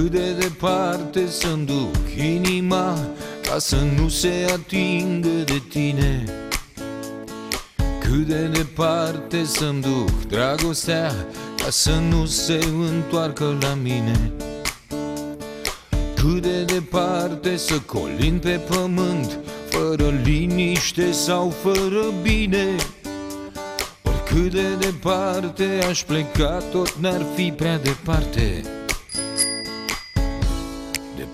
Cât de departe să-mi duc inima Ca să nu se atingă de tine? Cât de departe să-mi duc dragostea Ca să nu se întoarcă la mine? Cât de departe să colin pe pământ Fără liniște sau fără bine? Oricât de departe aș pleca Tot n-ar fi prea departe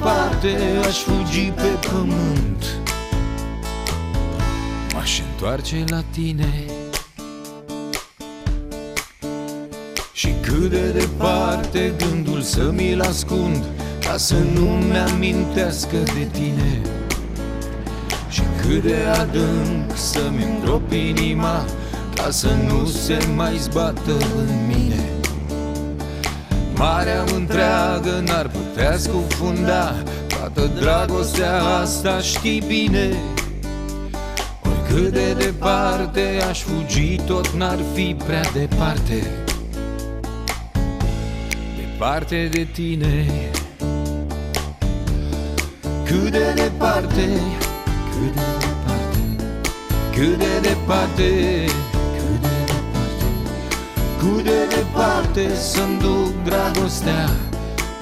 departe Aș fugi pe pământ. M-aș întoarce la tine. Și cât de departe gândul să mi-l ascund Ca să nu-mi amintească de tine. Și cât de adânc să-mi îngrop inima Ca să nu se mai zbată în mine Marea întreagă n-ar putea scufunda Toată dragostea asta știi bine. Oricât de departe aș fugi Tot n-ar fi prea departe. Departe de tine. Cât de departe Cât de departe Cât de departe Cât de departe Cât de departe Să-mi duc dragostea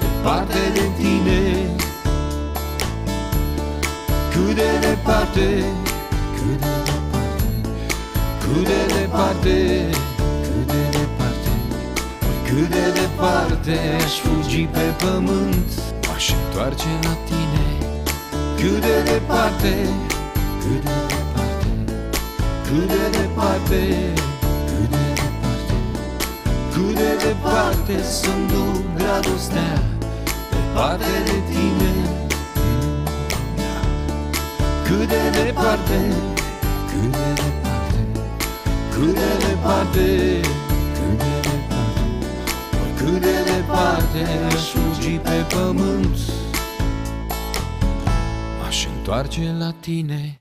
Departe de tine. Cât de departe Cât de departe Cât de departe Cât de departe Cât de departe Aș fugi pe pământ. M-aș întoarce la tine. Cât de departe Cât de departe Cât de departe Cât de departe Cât de departe Să-mi duc dragostea Departe de tine cât de departe, cât de departe, cât de departe, cât de departe, cât de departe aș fugi pe pământ, m-aș întoarce la tine.